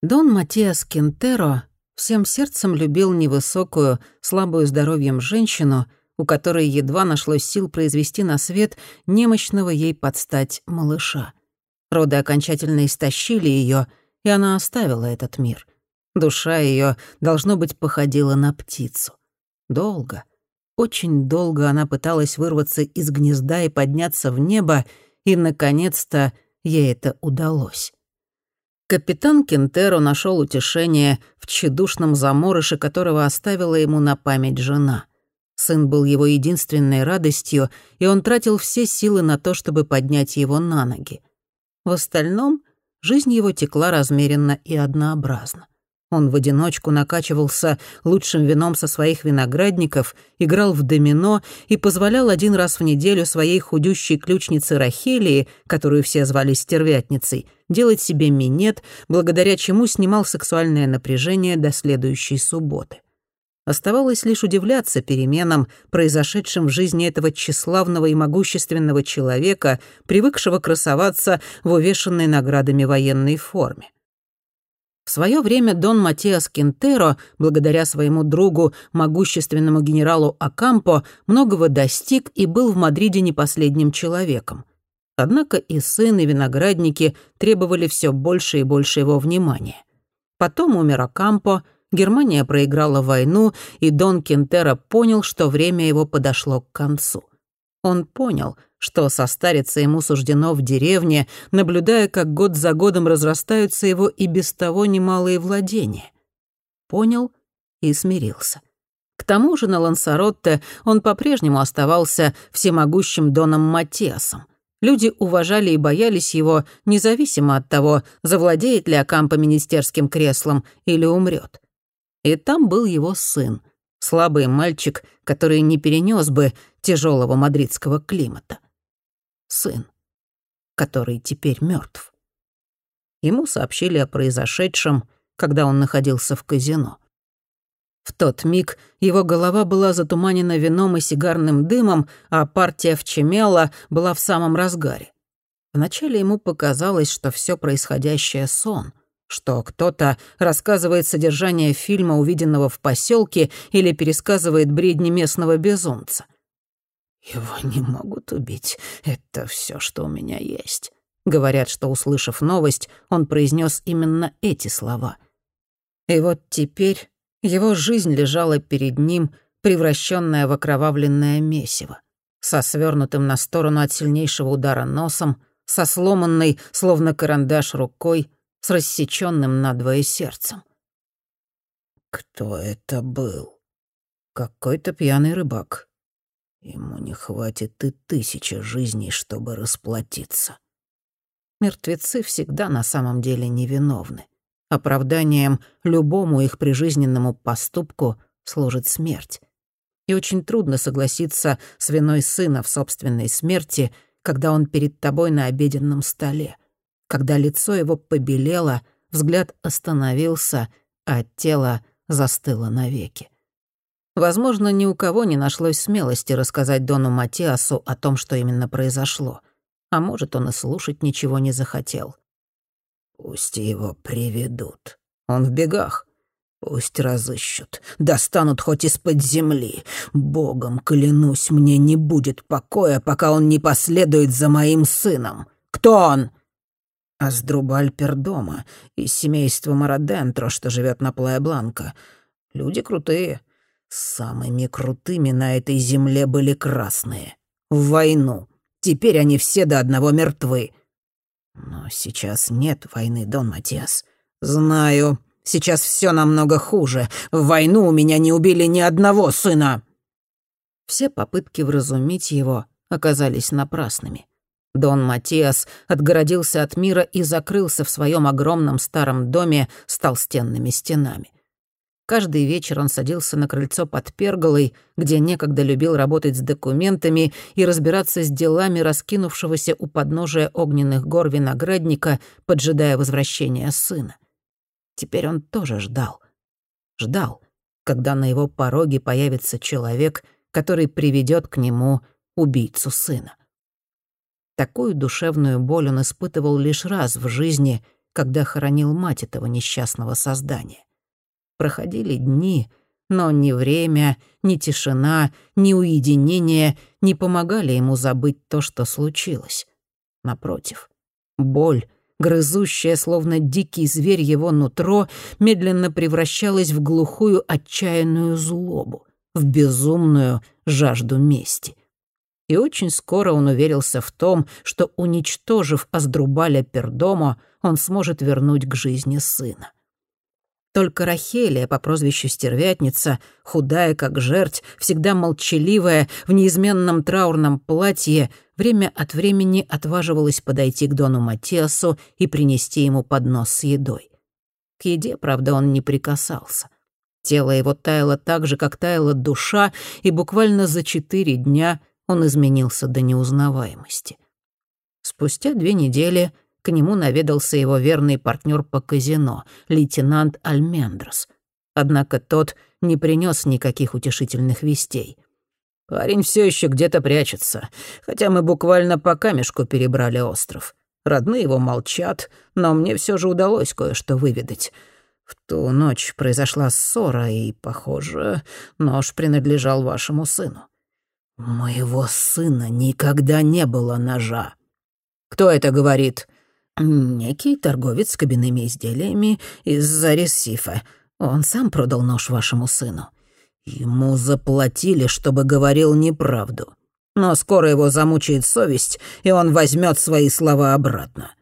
Дон Матиас Кентеро всем сердцем любил невысокую, слабую здоровьем женщину, у которой едва нашлось сил произвести на свет немощного ей подстать малыша. Роды окончательно истощили ее, и она оставила этот мир. Душа ее, должно быть, походила на птицу. Долго, очень долго она пыталась вырваться из гнезда и подняться в небо, и, наконец-то, ей это удалось. Капитан Кентеро нашел утешение в тщедушном заморыше, которого оставила ему на память жена. Сын был его единственной радостью, и он тратил все силы на то, чтобы поднять его на ноги. В остальном жизнь его текла размеренно и однообразно. Он в одиночку накачивался лучшим вином со своих виноградников, играл в домино и позволял один раз в неделю своей худющей ключнице Рахелии, которую все звали стервятницей, делать себе минет, благодаря чему снимал сексуальное напряжение до следующей субботы. Оставалось лишь удивляться переменам, произошедшим в жизни этого тщеславного и могущественного человека, привыкшего красоваться в увешанной наградами военной форме. В свое время Дон Матиас Кентеро, благодаря своему другу, могущественному генералу Акампо, многого достиг и был в Мадриде не последним человеком. Однако и сын, и виноградники требовали все больше и больше его внимания. Потом умер Акампо, Германия проиграла войну, и Дон Кентеро понял, что время его подошло к концу. Он понял — что состариться ему суждено в деревне, наблюдая, как год за годом разрастаются его и без того немалые владения. Понял и смирился. К тому же на Лансаротте он по-прежнему оставался всемогущим Доном Матиасом. Люди уважали и боялись его, независимо от того, завладеет ли Акампо министерским креслом или умрет. И там был его сын, слабый мальчик, который не перенес бы тяжелого мадридского климата сын, который теперь мертв. Ему сообщили о произошедшем, когда он находился в казино. В тот миг его голова была затуманена вином и сигарным дымом, а партия в Чемела была в самом разгаре. Вначале ему показалось, что все происходящее — сон, что кто-то рассказывает содержание фильма, увиденного в поселке, или пересказывает бредни местного безумца — «Его не могут убить. Это все, что у меня есть». Говорят, что, услышав новость, он произнес именно эти слова. И вот теперь его жизнь лежала перед ним, превращенная в окровавленное месиво, со свернутым на сторону от сильнейшего удара носом, со сломанной, словно карандаш, рукой, с рассеченным надвое сердцем. Кто это был? Какой-то пьяный рыбак. Ему не хватит и тысячи жизней, чтобы расплатиться. Мертвецы всегда на самом деле невиновны. Оправданием любому их прижизненному поступку служит смерть. И очень трудно согласиться с виной сына в собственной смерти, когда он перед тобой на обеденном столе, когда лицо его побелело, взгляд остановился, а тело застыло навеки. Возможно, ни у кого не нашлось смелости рассказать Дону Матиасу о том, что именно произошло. А может, он и слушать ничего не захотел. «Пусть его приведут. Он в бегах. Пусть разыщут, достанут хоть из-под земли. Богом клянусь, мне не будет покоя, пока он не последует за моим сыном. Кто он?» Аздрубаль Пердома из семейства Марадентро, что живет на Плая-Бланка. Люди крутые, Самыми крутыми на этой земле были красные. В войну. Теперь они все до одного мертвы. Но сейчас нет войны, Дон Матиас. Знаю, сейчас все намного хуже. В войну у меня не убили ни одного сына. Все попытки вразумить его оказались напрасными. Дон Матиас отгородился от мира и закрылся в своем огромном старом доме с толстенными стенами. Каждый вечер он садился на крыльцо под перголой, где некогда любил работать с документами и разбираться с делами раскинувшегося у подножия огненных гор виноградника, поджидая возвращения сына. Теперь он тоже ждал. Ждал, когда на его пороге появится человек, который приведет к нему убийцу сына. Такую душевную боль он испытывал лишь раз в жизни, когда хоронил мать этого несчастного создания. Проходили дни, но ни время, ни тишина, ни уединение не помогали ему забыть то, что случилось. Напротив, боль, грызущая, словно дикий зверь его нутро, медленно превращалась в глухую отчаянную злобу, в безумную жажду мести. И очень скоро он уверился в том, что, уничтожив Аздрубаля Пердомо, он сможет вернуть к жизни сына. Только Рахелия по прозвищу Стервятница, худая как жерть, всегда молчаливая, в неизменном траурном платье, время от времени отваживалась подойти к Дону Матиасу и принести ему поднос с едой. К еде, правда, он не прикасался. Тело его таяло так же, как таяла душа, и буквально за четыре дня он изменился до неузнаваемости. Спустя две недели к нему наведался его верный партнер по казино, лейтенант Альмендрос. Однако тот не принес никаких утешительных вестей. «Парень все еще где-то прячется, хотя мы буквально по камешку перебрали остров. Родные его молчат, но мне все же удалось кое-что выведать». В ту ночь произошла ссора, и, похоже, нож принадлежал вашему сыну. Моего сына никогда не было ножа. Кто это говорит? «Некий торговец с кабинными изделиями из-за Ресифа. Он сам продал нож вашему сыну. Ему заплатили, чтобы говорил неправду. Но скоро его замучает совесть, и он возьмет свои слова обратно».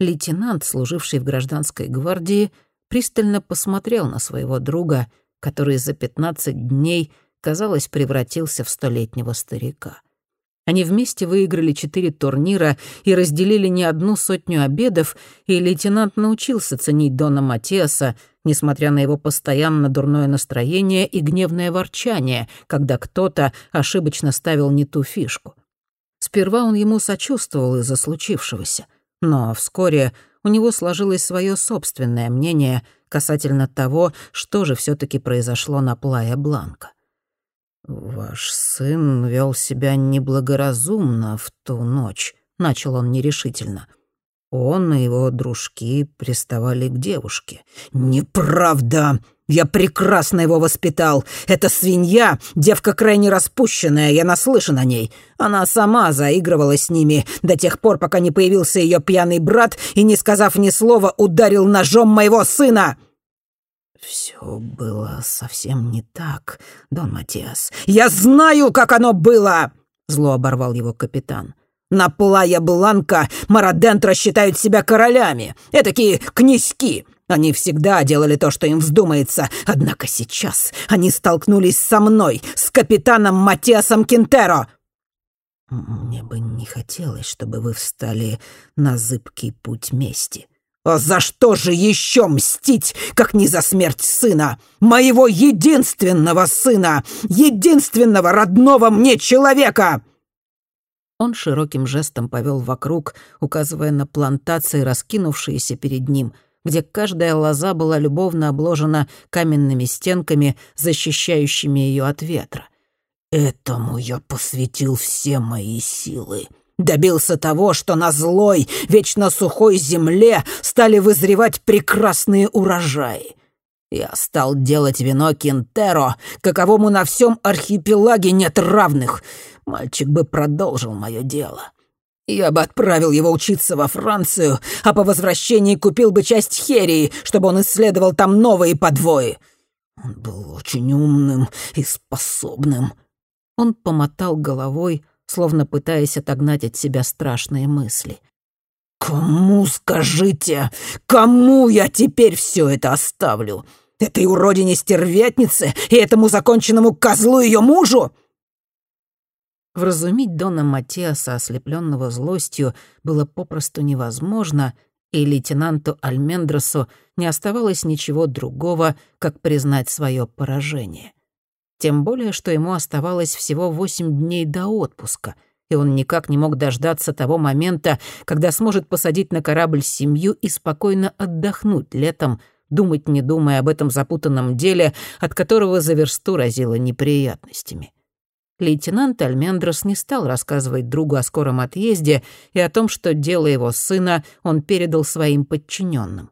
Лейтенант, служивший в гражданской гвардии, пристально посмотрел на своего друга, который за пятнадцать дней, казалось, превратился в столетнего старика. Они вместе выиграли четыре турнира и разделили не одну сотню обедов, и лейтенант научился ценить Дона Матиаса, несмотря на его постоянно дурное настроение и гневное ворчание, когда кто-то ошибочно ставил не ту фишку. Сперва он ему сочувствовал из-за случившегося, но вскоре у него сложилось свое собственное мнение касательно того, что же все таки произошло на Плая Бланка. «Ваш сын вел себя неблагоразумно в ту ночь», — начал он нерешительно. Он и его дружки приставали к девушке. «Неправда! Я прекрасно его воспитал. Это свинья, девка крайне распущенная, я наслышан о ней. Она сама заигрывала с ними до тех пор, пока не появился ее пьяный брат и, не сказав ни слова, ударил ножом моего сына!» «Все было совсем не так, Дон Матиас. Я знаю, как оно было!» — зло оборвал его капитан. «На Плая Бланка Марадентро считают себя королями, этакие князьки. Они всегда делали то, что им вздумается, однако сейчас они столкнулись со мной, с капитаном Матиасом Кинтеро!» «Мне бы не хотелось, чтобы вы встали на зыбкий путь мести», а за что же еще мстить, как не за смерть сына? Моего единственного сына! Единственного родного мне человека!» Он широким жестом повел вокруг, указывая на плантации, раскинувшиеся перед ним, где каждая лоза была любовно обложена каменными стенками, защищающими ее от ветра. «Этому я посвятил все мои силы», Добился того, что на злой, вечно сухой земле стали вызревать прекрасные урожаи. Я стал делать вино Кинтеро, каковому на всем архипелаге нет равных. Мальчик бы продолжил мое дело. Я бы отправил его учиться во Францию, а по возвращении купил бы часть Херии, чтобы он исследовал там новые подвои. Он был очень умным и способным. Он помотал головой, словно пытаясь отогнать от себя страшные мысли. «Кому, скажите, кому я теперь все это оставлю? Этой уродине-стервятнице и этому законченному козлу ее мужу?» Вразумить Дона Матиаса, ослепленного злостью, было попросту невозможно, и лейтенанту Альмендросу не оставалось ничего другого, как признать свое поражение. Тем более, что ему оставалось всего восемь дней до отпуска, и он никак не мог дождаться того момента, когда сможет посадить на корабль семью и спокойно отдохнуть летом, думать не думая об этом запутанном деле, от которого за версту разило неприятностями. Лейтенант Альмендрос не стал рассказывать другу о скором отъезде и о том, что дело его сына он передал своим подчиненным.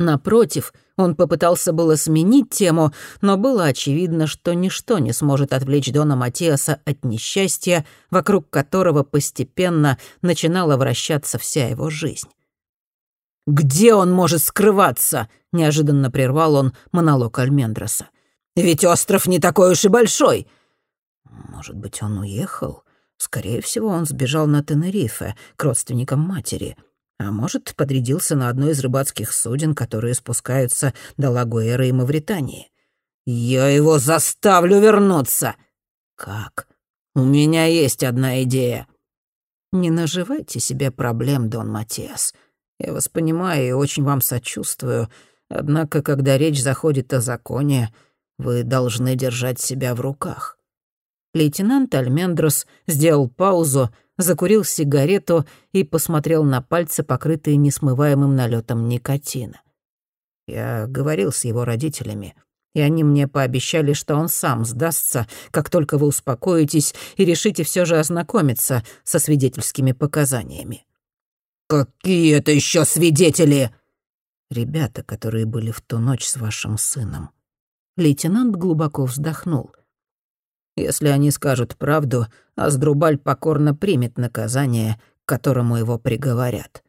Напротив, он попытался было сменить тему, но было очевидно, что ничто не сможет отвлечь Дона Матиаса от несчастья, вокруг которого постепенно начинала вращаться вся его жизнь. «Где он может скрываться?» — неожиданно прервал он монолог Альмендроса. «Ведь остров не такой уж и большой!» «Может быть, он уехал? Скорее всего, он сбежал на Тенерифе, к родственникам матери. А может, подрядился на одно из рыбацких суден, которые спускаются до Лагуэра и Мавритании. «Я его заставлю вернуться!» «Как? У меня есть одна идея». «Не наживайте себе проблем, Дон Матиас. Я вас понимаю и очень вам сочувствую. Однако, когда речь заходит о законе, вы должны держать себя в руках». Лейтенант Альмендрос сделал паузу, закурил сигарету и посмотрел на пальцы, покрытые несмываемым налетом никотина. Я говорил с его родителями, и они мне пообещали, что он сам сдастся, как только вы успокоитесь и решите все же ознакомиться со свидетельскими показаниями. «Какие это еще свидетели?» «Ребята, которые были в ту ночь с вашим сыном». Лейтенант глубоко вздохнул. «Если они скажут правду, Аздрубаль покорно примет наказание, к которому его приговорят».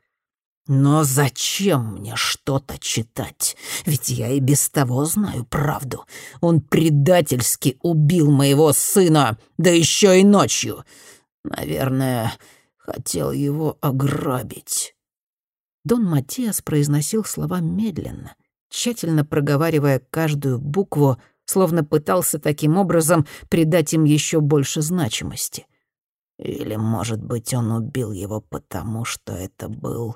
«Но зачем мне что-то читать? Ведь я и без того знаю правду. Он предательски убил моего сына, да еще и ночью. Наверное, хотел его ограбить». Дон Матиас произносил слова медленно, тщательно проговаривая каждую букву, словно пытался таким образом придать им еще больше значимости. Или, может быть, он убил его потому, что это был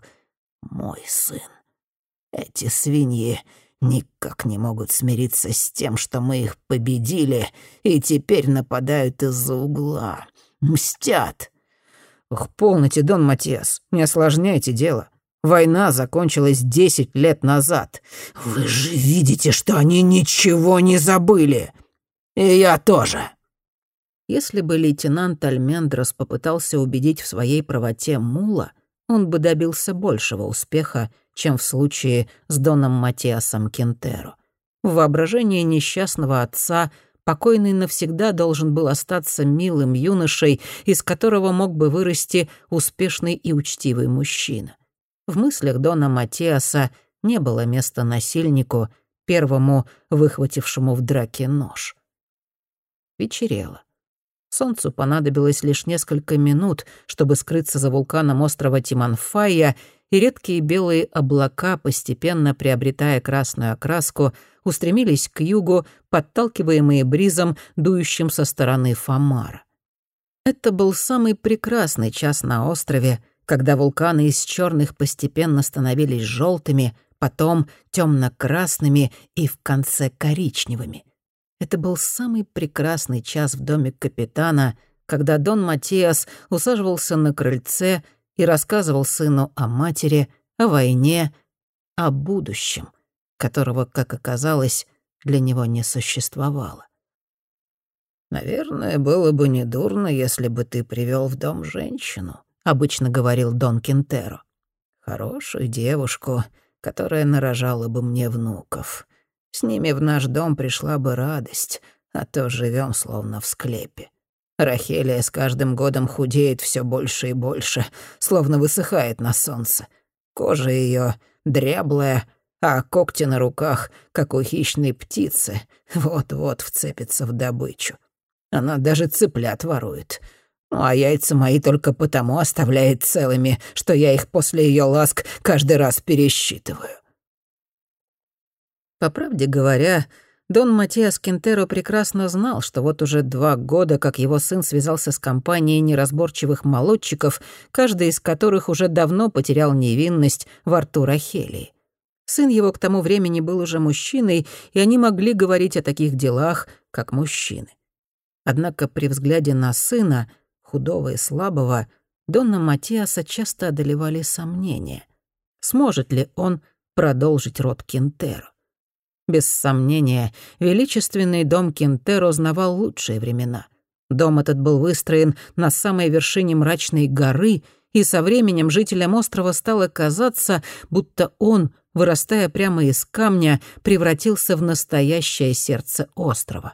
мой сын. Эти свиньи никак не могут смириться с тем, что мы их победили, и теперь нападают из-за угла. Мстят. Ох, полноте, Дон Матиас, не осложняйте дело. Война закончилась десять лет назад. Вы же видите, что они ничего не забыли. И я тоже. Если бы лейтенант Альмендрос попытался убедить в своей правоте Мула, он бы добился большего успеха, чем в случае с Доном Матиасом Кентеро. В воображении несчастного отца — покойный навсегда должен был остаться милым юношей, из которого мог бы вырасти успешный и учтивый мужчина. В мыслях Дона Матиаса не было места насильнику, первому выхватившему в драке нож. Вечерело. Солнцу понадобилось лишь несколько минут, чтобы скрыться за вулканом острова Тиманфая, и редкие белые облака, постепенно приобретая красную окраску, устремились к югу, подталкиваемые бризом, дующим со стороны Фомара. Это был самый прекрасный час на острове, когда вулканы из черных постепенно становились желтыми, потом темно-красными и в конце коричневыми. Это был самый прекрасный час в доме капитана, когда Дон Матиас усаживался на крыльце и рассказывал сыну о матери, о войне, о будущем, которого, как оказалось, для него не существовало. «Наверное, было бы недурно, если бы ты привел в дом женщину», — обычно говорил Дон Кентеро. «Хорошую девушку, которая нарожала бы мне внуков. С ними в наш дом пришла бы радость, а то живем словно в склепе. Рахелия с каждым годом худеет все больше и больше, словно высыхает на солнце. Кожа ее дряблая, а когти на руках, как у хищной птицы, вот-вот вцепится в добычу. Она даже цыплят ворует. Ну, а яйца мои только потому оставляет целыми, что я их после ее ласк каждый раз пересчитываю. По правде говоря, Дон Матиас Кентеро прекрасно знал, что вот уже два года, как его сын связался с компанией неразборчивых молодчиков, каждый из которых уже давно потерял невинность во рту Рахелии. Сын его к тому времени был уже мужчиной, и они могли говорить о таких делах, как мужчины. Однако при взгляде на сына, худого и слабого, Донна Матиаса часто одолевали сомнения. Сможет ли он продолжить род Кентеро? Без сомнения, величественный дом Кентеро знавал лучшие времена. Дом этот был выстроен на самой вершине мрачной горы, и со временем жителям острова стало казаться, будто он, вырастая прямо из камня, превратился в настоящее сердце острова.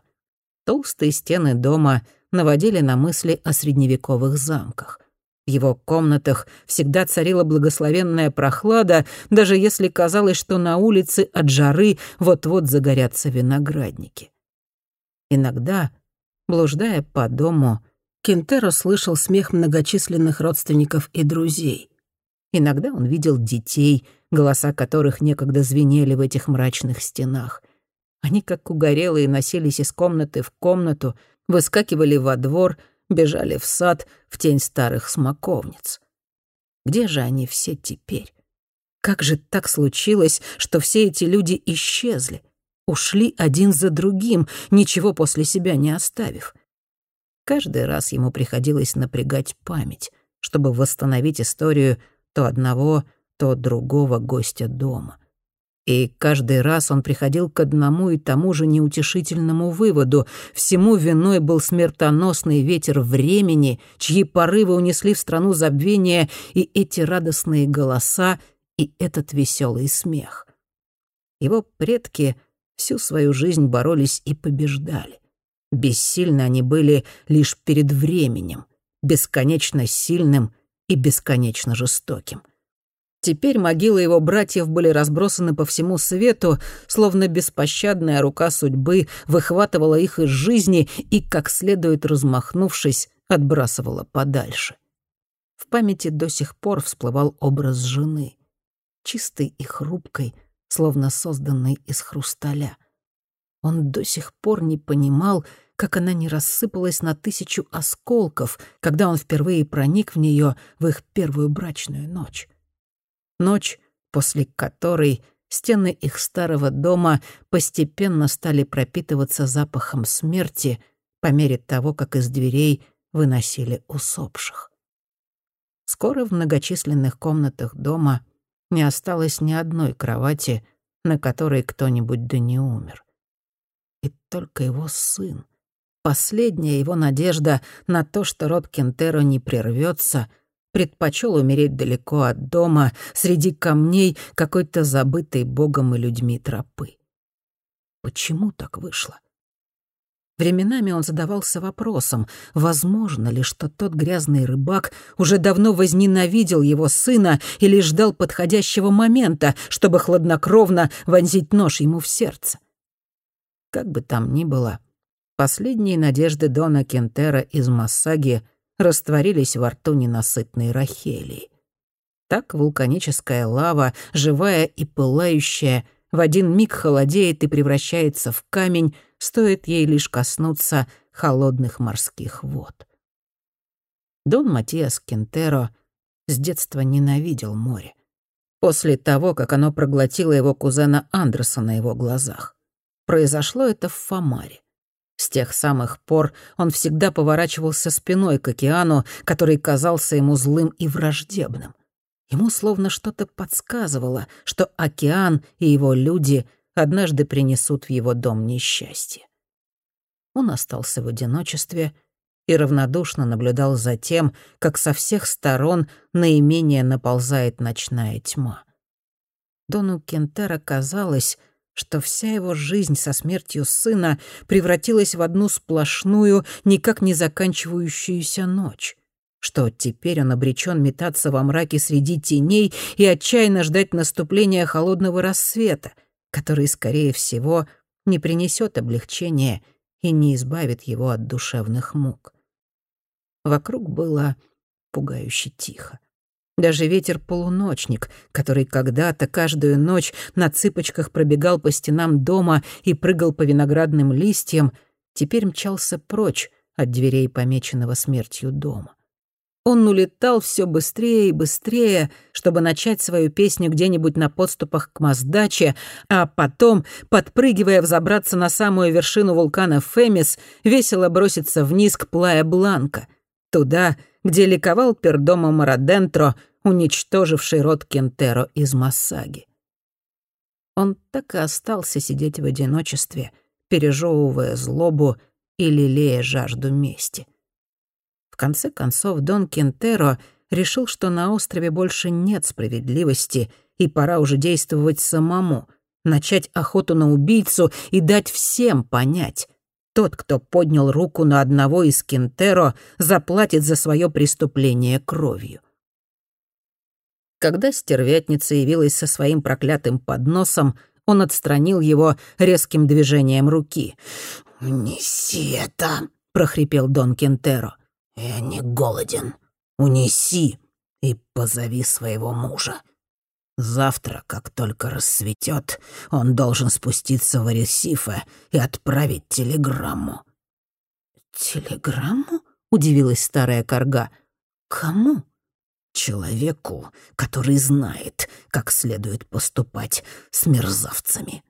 Толстые стены дома наводили на мысли о средневековых замках. В его комнатах всегда царила благословенная прохлада, даже если казалось, что на улице от жары вот-вот загорятся виноградники. Иногда, блуждая по дому, Кентеро слышал смех многочисленных родственников и друзей. Иногда он видел детей, голоса которых некогда звенели в этих мрачных стенах. Они, как угорелые, носились из комнаты в комнату, выскакивали во двор, бежали в сад, в тень старых смоковниц. Где же они все теперь? Как же так случилось, что все эти люди исчезли, ушли один за другим, ничего после себя не оставив? Каждый раз ему приходилось напрягать память, чтобы восстановить историю то одного, то другого гостя дома. И каждый раз он приходил к одному и тому же неутешительному выводу. Всему виной был смертоносный ветер времени, чьи порывы унесли в страну забвения и эти радостные голоса, и этот веселый смех. Его предки всю свою жизнь боролись и побеждали. Бессильны они были лишь перед временем, бесконечно сильным и бесконечно жестоким. Теперь могилы его братьев были разбросаны по всему свету, словно беспощадная рука судьбы выхватывала их из жизни и, как следует размахнувшись, отбрасывала подальше. В памяти до сих пор всплывал образ жены, чистой и хрупкой, словно созданной из хрусталя. Он до сих пор не понимал, как она не рассыпалась на тысячу осколков, когда он впервые проник в нее в их первую брачную ночь. Ночь, после которой стены их старого дома постепенно стали пропитываться запахом смерти по мере того, как из дверей выносили усопших. Скоро в многочисленных комнатах дома не осталось ни одной кровати, на которой кто-нибудь да не умер. И только его сын, последняя его надежда на то, что род Кентеро не прервется — предпочел умереть далеко от дома, среди камней какой-то забытой богом и людьми тропы. Почему так вышло? Временами он задавался вопросом, возможно ли, что тот грязный рыбак уже давно возненавидел его сына или ждал подходящего момента, чтобы хладнокровно вонзить нож ему в сердце. Как бы там ни было, последние надежды Дона Кентера из Массаги растворились во рту ненасытной Рахелии. Так вулканическая лава, живая и пылающая, в один миг холодеет и превращается в камень, стоит ей лишь коснуться холодных морских вод. Дон Матиас Кентеро с детства ненавидел море. После того, как оно проглотило его кузена Андерса на его глазах. Произошло это в Фомаре. С тех самых пор он всегда поворачивался спиной к океану, который казался ему злым и враждебным. Ему словно что-то подсказывало, что океан и его люди однажды принесут в его дом несчастье. Он остался в одиночестве и равнодушно наблюдал за тем, как со всех сторон наименее наползает ночная тьма. Дону Кентера казалось, что вся его жизнь со смертью сына превратилась в одну сплошную, никак не заканчивающуюся ночь, что теперь он обречен метаться во мраке среди теней и отчаянно ждать наступления холодного рассвета, который, скорее всего, не принесет облегчения и не избавит его от душевных мук. Вокруг было пугающе тихо. Даже ветер-полуночник, который когда-то каждую ночь на цыпочках пробегал по стенам дома и прыгал по виноградным листьям, теперь мчался прочь от дверей помеченного смертью дома. Он улетал все быстрее и быстрее, чтобы начать свою песню где-нибудь на подступах к Маздаче, а потом, подпрыгивая, взобраться на самую вершину вулкана Фемис, весело броситься вниз к Плая Бланка, туда, где ликовал пердома Марадентро, уничтоживший род Кентеро из Массаги. Он так и остался сидеть в одиночестве, пережевывая злобу и лелея жажду мести. В конце концов, Дон Кентеро решил, что на острове больше нет справедливости, и пора уже действовать самому, начать охоту на убийцу и дать всем понять. Тот, кто поднял руку на одного из Кентеро, заплатит за свое преступление кровью. Когда стервятница явилась со своим проклятым подносом, он отстранил его резким движением руки. «Унеси это!» — прохрипел Дон Кентеро. «Я не голоден. Унеси и позови своего мужа. Завтра, как только рассветет, он должен спуститься в Аресифе и отправить телеграмму». «Телеграмму?» — удивилась старая корга. «Кому?» человеку, который знает, как следует поступать с мерзавцами.